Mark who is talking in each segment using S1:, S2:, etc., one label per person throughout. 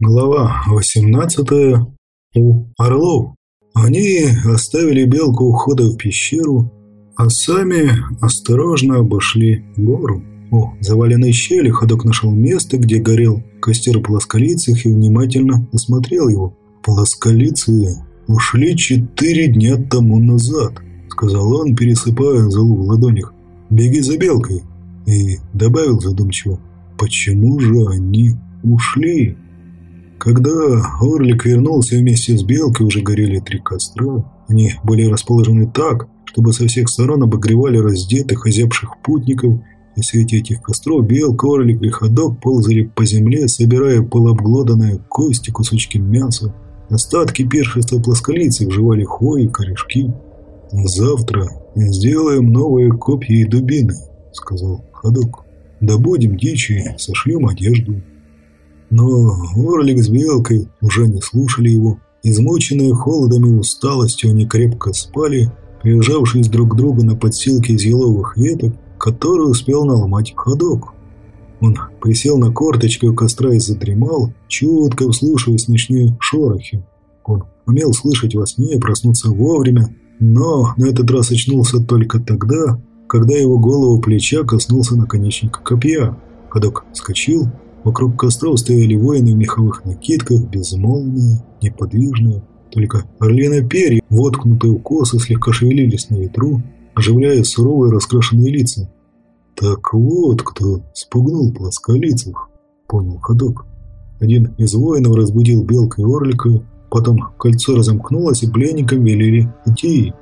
S1: Глава 18. У орлов. Они оставили белку у входа в пещеру, а сами осторожно обошли гору. У заваленной щели ходок нашел место, где горел костер плосколицых и внимательно осмотрел его. «Плосколицы ушли четыре дня тому назад», — сказал он, пересыпая залу в ладонях. «Беги за белкой», — и добавил задумчиво. «Почему же они ушли?» Когда Орлик вернулся вместе с Белкой, уже горели три костра. Они были расположены так, чтобы со всех сторон обогревали раздетых, озябших путников, и свете этих костров Белка, Орлик и Ходок ползали по земле, собирая полуобглоданные кости, кусочки мяса. Остатки першества плосколицы вживали хвои корешки. «Завтра сделаем новые копья и дубины», — сказал Ходок. «Добудем дичи сошьем одежду». Но Орлик с Белкой уже не слушали его. Измученные холодом и усталостью они крепко спали, прижавшись друг к другу на подстилке из еловых веток, которые успел наломать ходок. Он присел на корточки у костра и задремал, чутко вслушиваясь ночные шорохи. Он умел слышать во сне и проснуться вовремя, но на этот раз очнулся только тогда, когда его голову плеча коснулся наконечника копья. Ходок вскочил, Вокруг костров стояли воины в меховых накидках, безмолвные, неподвижные. Только орлиные перья, воткнутые в косы, слегка шевелились на ветру, оживляя суровые раскрашенные лица. «Так вот кто спугнул плосколицых», — понял ходок. Один из воинов разбудил белка и орлика, потом кольцо разомкнулось, и пленникам велели идти.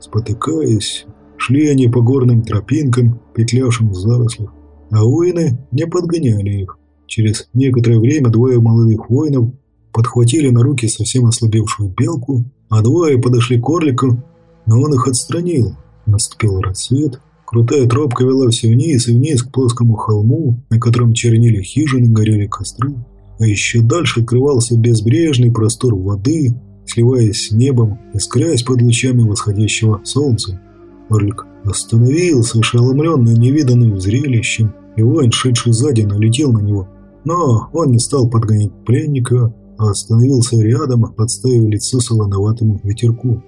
S1: Спотыкаясь, шли они по горным тропинкам, петлявшим в зарослях, а воины не подгоняли их. Через некоторое время двое молодых воинов подхватили на руки совсем ослабевшую белку, а двое подошли к орлику, но он их отстранил. Наступил рассвет, крутая тропка вела все вниз и вниз к плоскому холму, на котором чернили хижины, горели костры, а еще дальше открывался безбрежный простор воды, сливаясь с небом, искрясь под лучами восходящего солнца. Орлик остановился, ошеломленный невиданным зрелищем, и воин, шедший сзади, налетел на него – но он не стал подгонять пленника, а остановился рядом, подставив лицо солоноватому ветерку.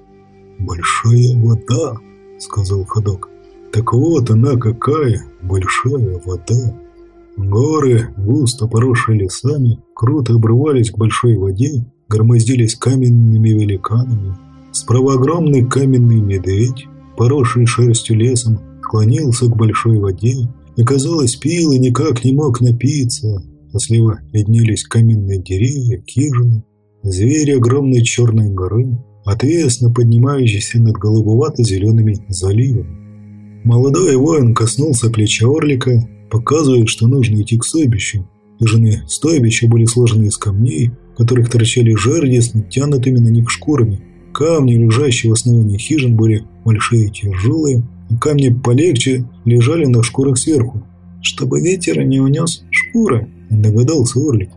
S1: «Большая вода», — сказал ходок. «Так вот она какая, большая вода». Горы, густо поросшие лесами, круто обрывались к большой воде, громоздились каменными великанами. Справа огромный каменный медведь, поросший шерстью лесом, склонился к большой воде и, казалось, пил и никак не мог напиться, а слева виднелись каменные деревья, хижины, звери огромной черной горы, отвесно поднимающиеся над голубовато-зелеными заливами. Молодой воин коснулся плеча орлика, показывая, что нужно идти к стойбищу. Хижины стойбища были сложены из камней, в которых торчали жерди с натянутыми на них шкурами. Камни, лежащие в основании хижин, были большие и тяжелые, камни полегче лежали на шкурах сверху, чтобы ветер не унес шкуры догадался Орлик.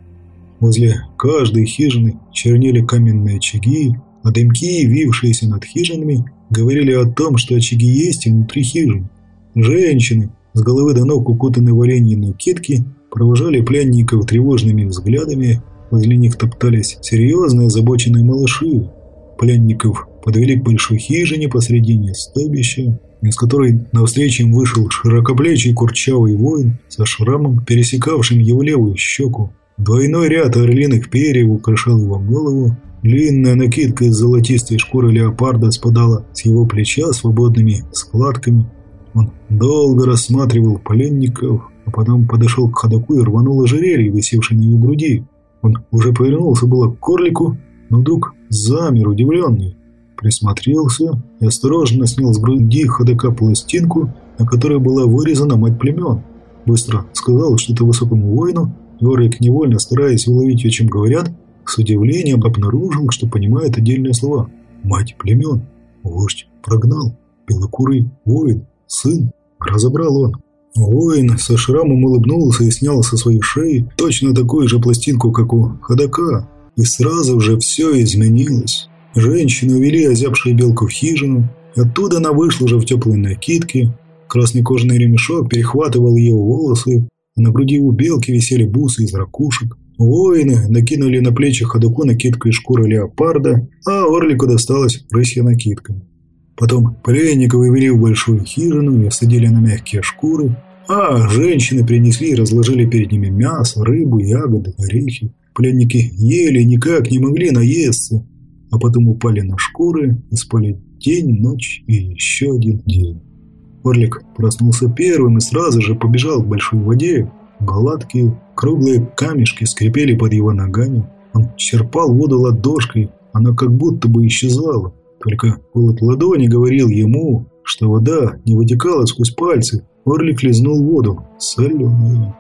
S1: Возле каждой хижины чернели каменные очаги, а дымки, вившиеся над хижинами, говорили о том, что очаги есть внутри хижин. Женщины, с головы до ног укутанные в оленьи накидки, провожали пленников тревожными взглядами, возле них топтались серьезные озабоченные малыши. Пленников подвели к большой хижине посредине стойбища, из которой навстречу им вышел широкоплечий курчавый воин со шрамом, пересекавшим его левую щеку. Двойной ряд орлиных перьев украшал его голову, длинная накидка из золотистой шкуры леопарда спадала с его плеча свободными складками. Он долго рассматривал пленников, а потом подошел к ходоку и рванул ожерелье, висевшее на его груди. Он уже повернулся было к корлику, но вдруг замер удивленный присмотрелся и осторожно снял с груди ходока пластинку, на которой была вырезана мать племен. Быстро сказал что-то высокому воину, и Орик, невольно стараясь уловить, о чем говорят, с удивлением обнаружил, что понимает отдельные слова. «Мать племен», «Вождь прогнал», «Белокурый воин», «Сын», разобрал он. Воин со шрамом улыбнулся и снял со своей шеи точно такую же пластинку, как у ходока, и сразу же все изменилось. Женщину увели озябшую белку в хижину. Оттуда она вышла уже в теплой накидке. Красный кожаный ремешок перехватывал ее волосы. А на груди у белки висели бусы из ракушек. Воины накинули на плечи ходоку накидку из шкуры леопарда, а Орлику досталась рысья накидка. Потом пленников вывели в большую хижину и осадили на мягкие шкуры, а женщины принесли и разложили перед ними мясо, рыбу, ягоды, орехи. Пленники ели, никак не могли наесться, а потом упали на шкуры и спали день, ночь и еще один день. Орлик проснулся первым и сразу же побежал к большой воде. Гладкие, круглые камешки скрипели под его ногами. Он черпал воду ладошкой, она как будто бы исчезала. Только холод ладони говорил ему, что вода не вытекала сквозь пальцы. Орлик лизнул воду, соленую.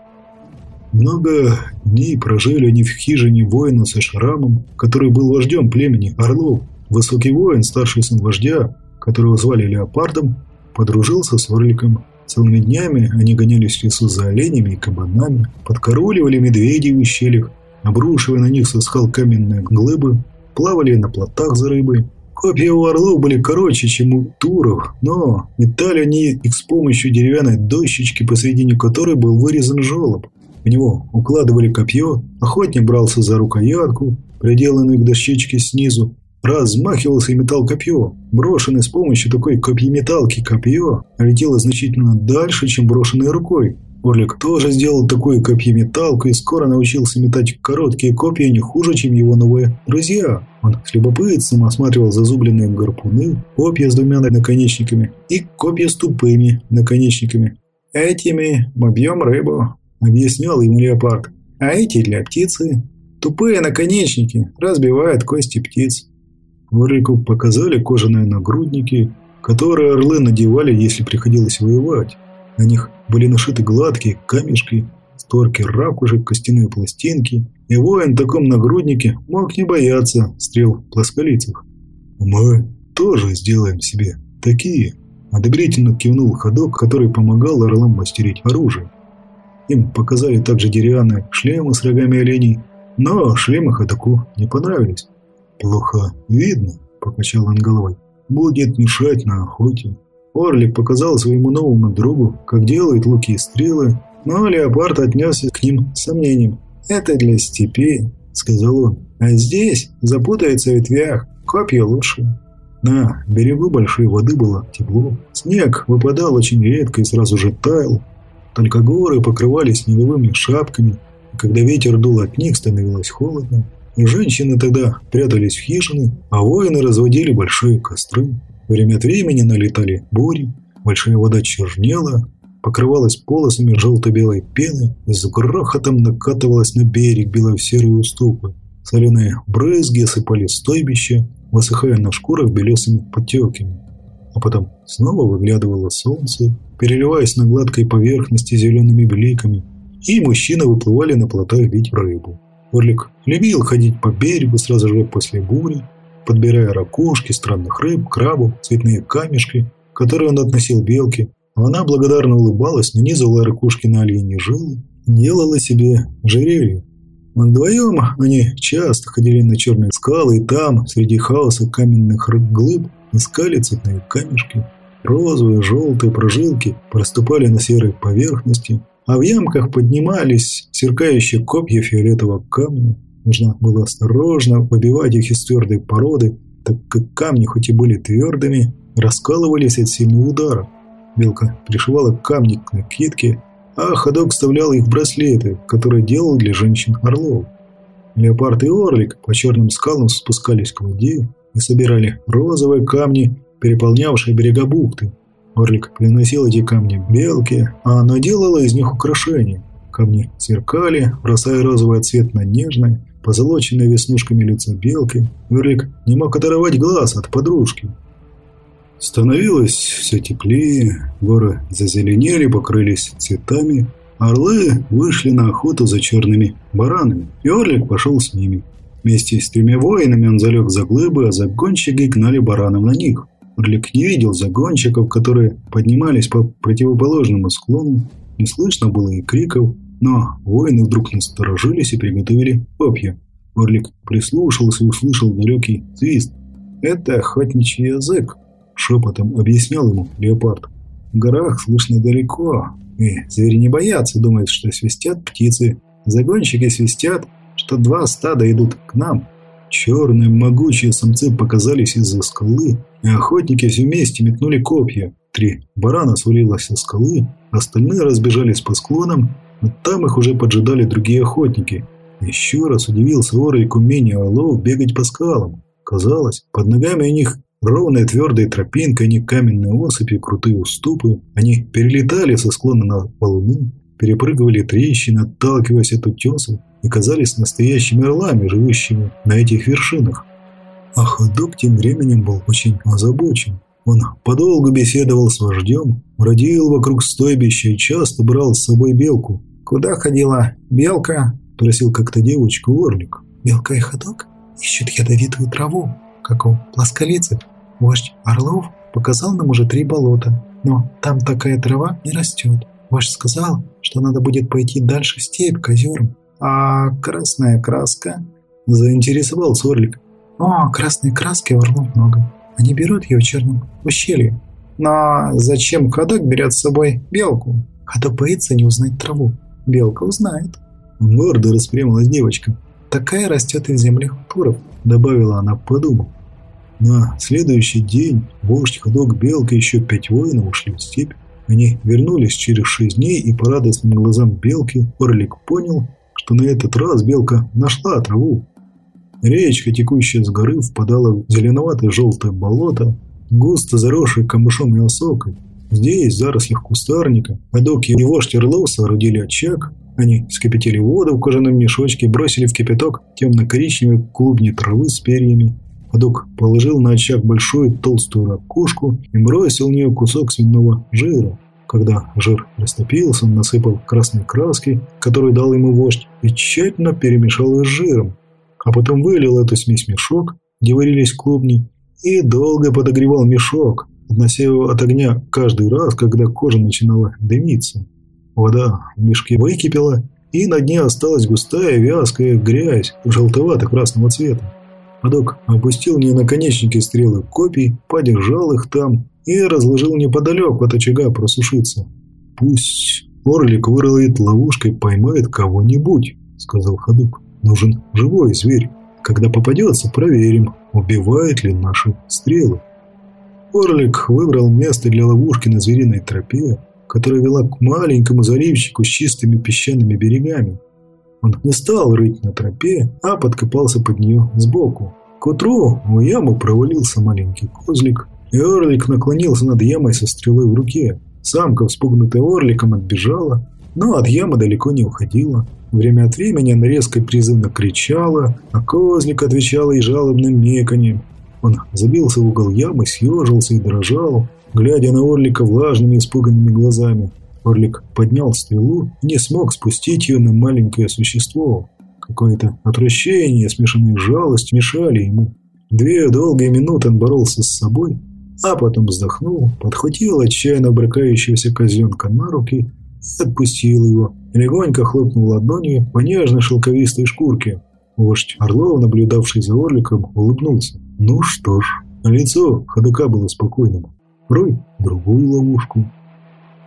S1: Много дней прожили они в хижине воина со шрамом, который был вождем племени Орлов. Высокий воин, старший сын вождя, которого звали Леопардом, подружился с Орликом. Целыми днями они гонялись в лесу за оленями и кабанами, подкоруливали медведей в ущельях, обрушивая на них со скал каменные глыбы, плавали на плотах за рыбой. Копья у орлов были короче, чем у туров, но метали они их с помощью деревянной дощечки, посредине которой был вырезан желоб. В него укладывали копье, охотник брался за рукоятку, приделанную к дощечке снизу, размахивался и метал копье. Брошенное с помощью такой копьеметалки копье летело значительно дальше, чем брошенное рукой. Орлик тоже сделал такую копьеметалку и скоро научился метать короткие копья не хуже, чем его новые друзья. Он с любопытством осматривал зазубленные гарпуны, копья с двумя наконечниками и копья с тупыми наконечниками. «Этими мы бьем рыбу», — объяснял ему леопард. «А эти для птицы. Тупые наконечники разбивают кости птиц». Орлику показали кожаные нагрудники, которые орлы надевали, если приходилось воевать. На них были нашиты гладкие камешки, створки ракушек, костяные пластинки, и воин в таком нагруднике мог не бояться стрел плосколицых. «Мы тоже сделаем себе такие», – одобрительно кивнул ходок, который помогал орлам мастерить оружие. Им показали также деревянные шлемы с рогами оленей, но шлемы ходоку не понравились. «Плохо видно», – покачал он головой. «Будет мешать на охоте». Орлик показал своему новому другу, как делают луки и стрелы, но леопард отнесся к ним с сомнением. «Это для степи», — сказал он. «А здесь запутается в ветвях, копья лучше». На берегу большой воды было тепло. Снег выпадал очень редко и сразу же таял. Только горы покрывались снеговыми шапками, и когда ветер дул от них, становилось холодно. И женщины тогда прятались в хижины, а воины разводили большие костры. Время от времени налетали бури, большая вода чернела, покрывалась полосами желто-белой пены и с грохотом накатывалась на берег бело-серые уступы. Соленые брызги осыпали стойбище, высыхая на шкурах белесыми потеками. А потом снова выглядывало солнце, переливаясь на гладкой поверхности зелеными бликами, и мужчины выплывали на плотах бить рыбу. Орлик любил ходить по берегу сразу же после бури, подбирая ракушки, странных рыб, крабов, цветные камешки, которые он относил белке. Она благодарно улыбалась, нанизывала ракушки на оленьи жилы, делала себе жерелье. Вдвоем они часто ходили на черные скалы, и там, среди хаоса каменных глыб, искали цветные камешки. Розовые, желтые прожилки проступали на серой поверхности, а в ямках поднимались сверкающие копья фиолетового камня. Нужно было осторожно побивать их из твердой породы, так как камни, хоть и были твердыми, раскалывались от сильного удара. Белка пришивала камни к накидке, а ходок вставлял их в браслеты, которые делал для женщин орлов. Леопард и орлик по черным скалам спускались к воде и собирали розовые камни, переполнявшие берега бухты. Орлик приносил эти камни белке, а она делала из них украшения. Камни сверкали, бросая розовый цвет на нежный, позолоченное веснушками лицо белки, Верлик не мог оторвать глаз от подружки. Становилось все теплее, горы зазеленели, покрылись цветами. Орлы вышли на охоту за черными баранами, и Орлик пошел с ними. Вместе с тремя воинами он залег за глыбы, а загонщики гнали баранов на них. Орлик не видел загонщиков, которые поднимались по противоположному склону. Не слышно было и криков, но воины вдруг насторожились и приготовили копья. Орлик прислушался и услышал далекий свист. «Это охотничий язык», — шепотом объяснял ему леопард. «В горах слышно далеко, и звери не боятся, думают, что свистят птицы. Загонщики свистят, что два стада идут к нам. Черные могучие самцы показались из-за скалы, и охотники все вместе метнули копья. Три барана свалилось со скалы, остальные разбежались по склонам, но там их уже поджидали другие охотники. Еще раз удивился Орлик умению орлов бегать по скалам. Казалось, под ногами у них ровная твердая тропинка, не каменные осыпи, крутые уступы. Они перелетали со склона на волны, перепрыгивали трещины, отталкиваясь от утесов и казались настоящими орлами, живущими на этих вершинах. А ходок тем временем был очень озабочен. Он подолгу беседовал с вождем, бродил вокруг стойбища и часто брал с собой белку.
S2: «Куда ходила белка?» – просил как-то девочку Орлик.
S3: «Белка и ходок ищут ядовитую траву, как у плосколицев. Вождь Орлов показал нам уже три болота, но там такая трава не растет. Вождь сказал, что надо будет пойти дальше в степь к озерам.
S2: А красная краска?» – заинтересовался Орлик.
S3: «О, красной краски орлов много. Они берут ее в черном ущелье.
S2: Но зачем ходок берет с собой белку?
S3: Ходок боится не узнать траву. Белка узнает.
S1: Гордо распрямилась девочка.
S3: Такая растет и в землях туров,
S1: добавила она, подумав. На следующий день вождь, ходок, белка еще пять воинов ушли в степь. Они вернулись через шесть дней, и по радостным глазам белки Орлик понял, что на этот раз белка нашла траву. Речка, текущая с горы, впадала в зеленоватое желтое болото, густо заросшее камышом и осокой. Здесь, в зарослях кустарника, Адок и вождь Орлов соорудили очаг. Они вскипятили воду в кожаном мешочке, бросили в кипяток темно-коричневые клубни травы с перьями. Адок положил на очаг большую толстую ракушку и бросил в нее кусок свиного жира. Когда жир растопился, он насыпал красной краски, которую дал ему вождь, и тщательно перемешал ее с жиром а потом вылил эту смесь в мешок, где варились клубни, и долго подогревал мешок, относя его от огня каждый раз, когда кожа начинала дымиться. Вода в мешке выкипела, и на дне осталась густая вязкая грязь желтовато-красного цвета. Адок опустил в нее наконечники стрелы копий, подержал их там и разложил неподалеку от очага просушиться. «Пусть Орлик выроет ловушкой, поймает кого-нибудь», — сказал Ходук. Нужен живой зверь. Когда попадется, проверим, убивает ли наши стрелы. Орлик выбрал место для ловушки на звериной тропе, которая вела к маленькому заливчику с чистыми песчаными берегами. Он не стал рыть на тропе, а подкопался под нее сбоку. К утру в яму провалился маленький козлик, и Орлик наклонился над ямой со стрелой в руке. Самка, вспугнутая Орликом, отбежала, но от ямы далеко не уходила. Время от времени она резко и призывно кричала, а козлик отвечал ей жалобным меканьем. Он забился в угол ямы, съежился и дрожал, глядя на Орлика влажными испуганными глазами. Орлик поднял стрелу и не смог спустить ее на маленькое существо. Какое-то отвращение, смешанное с жалостью, мешали ему. Две долгие минуты он боролся с собой, а потом вздохнул, подхватил отчаянно брыкающегося козленка на руки отпустил его, легонько хлопнул ладонью по нежной шелковистой шкурке. Вождь Орлов, наблюдавший за орликом, улыбнулся. Ну что ж, лицо ходока было спокойным. Рой другую ловушку.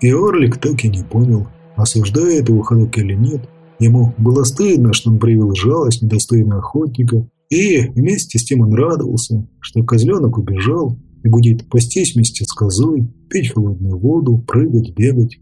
S1: И Орлик так и не понял, осуждает его ходок или нет. Ему было стыдно, что он проявил жалость недостойного охотника, и вместе с тем он радовался, что козленок убежал и будет пастись вместе с козой, пить холодную воду, прыгать, бегать.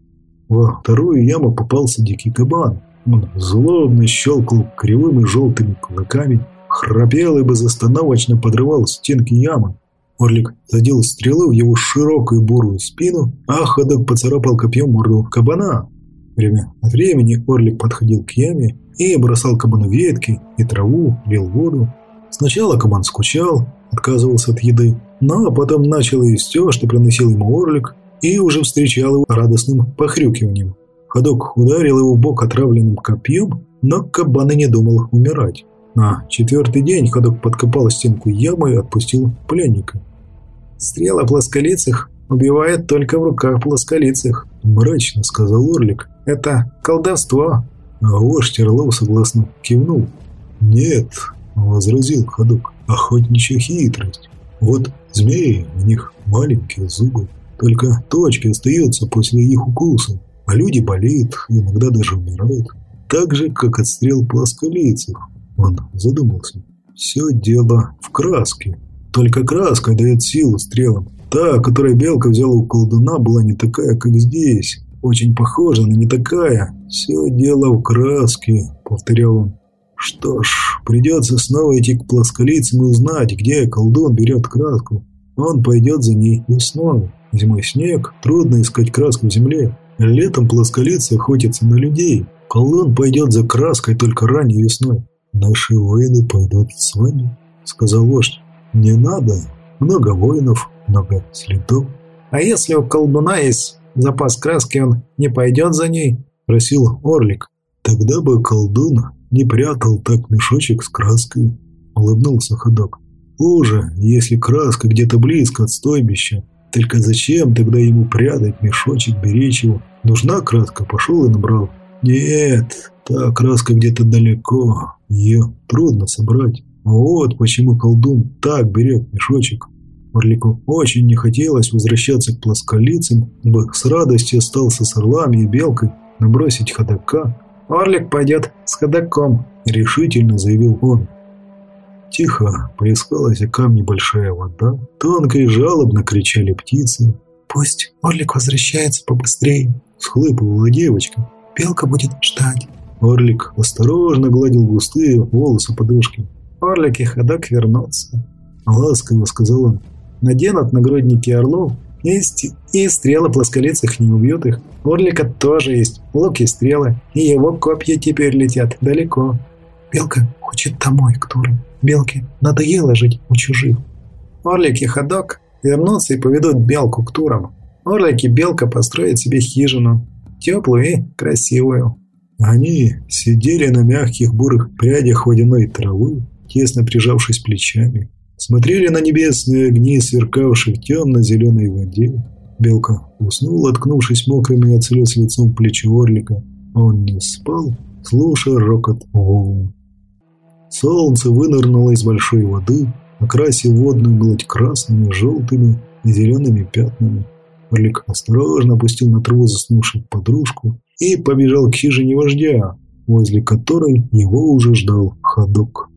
S1: Во вторую яму попался дикий кабан. Он злобно щелкал кривыми желтыми клыками, храпел и безостановочно подрывал стенки ямы. Орлик задел стрелы в его широкую бурую спину, а ходок поцарапал копьем морду кабана. Время от времени Орлик подходил к яме и бросал кабану ветки и траву, лил воду. Сначала кабан скучал, отказывался от еды, но потом начал есть все, что приносил ему Орлик, и уже встречал его радостным похрюкиванием. Ходок ударил его в бок отравленным копьем, но кабан и не думал умирать. На четвертый день ходок подкопал стенку ямы и отпустил пленника.
S2: «Стрела плосколицых убивает только в руках плосколицых», – мрачно сказал Орлик. «Это колдовство».
S1: А вождь Орлов согласно кивнул. «Нет», – возразил ходок, – «охотничья хитрость. Вот змеи, у них маленькие зубы, только точки остаются после их укусов, а люди болеют, иногда даже умирают. Так же, как от стрел плосколицев. Он задумался. Все дело в краске. Только краска дает силу стрелам. Та, которую белка взяла у колдуна, была не такая, как здесь. Очень похожа, но не такая. Все дело в краске, повторял он. Что ж, придется снова идти к плосколицам и узнать, где колдун берет краску. Он пойдет за ней весной. Зимой снег, трудно искать краску в земле. Летом плосколицы охотятся на людей. Колдун пойдет за краской только ранней весной. «Наши воины пойдут с вами», — сказал вождь. «Не надо. Много воинов, много следов».
S2: «А если у колдуна есть запас краски, он не пойдет за ней?» — просил Орлик.
S1: «Тогда бы колдун не прятал так мешочек с краской», — улыбнулся ходок. «Хуже, если краска где-то близко от стойбища. Только зачем тогда ему прятать мешочек, беречь его? Нужна краска, пошел и набрал. Нет, та краска где-то далеко, ее трудно собрать. Вот почему колдун так берет мешочек. Орлику очень не хотелось возвращаться к плосколицам, бы с радостью остался с орлами и белкой, набросить ходока.
S2: «Орлик пойдет с ходоком», —
S1: решительно заявил он. Тихо плескалась о камни большая вода, тонко и жалобно кричали птицы.
S3: «Пусть Орлик возвращается побыстрее», —
S1: схлыпывала девочка.
S3: «Белка будет ждать».
S1: Орлик осторожно гладил густые волосы подушки.
S2: «Орлик и ходок вернутся», —
S1: ласково сказал он.
S2: «Наденут нагрудники орлов, и, и стрелы плосколицых не убьют их. Орлика тоже есть лук и стрелы, и его копья теперь летят далеко».
S3: «Белка хочет домой к Туру. Белке надоело жить у чужих».
S2: Орлик и ходок вернутся и поведут белку к Турам. Орлик и белка построят себе хижину, теплую и красивую.
S1: Они сидели на мягких бурых прядях водяной травы, тесно прижавшись плечами, смотрели на небесные огни, сверкавшие в темно-зеленой воде. Белка уснула, откнувшись мокрыми от слез лицом в плечо орлика. Он не спал, слушая рокот волн. Солнце вынырнуло из большой воды, окрасив водную гладь красными, желтыми и зелеными пятнами. Орлик осторожно опустил на траву заснувшую подружку и побежал к хижине вождя, возле которой его уже ждал ходок.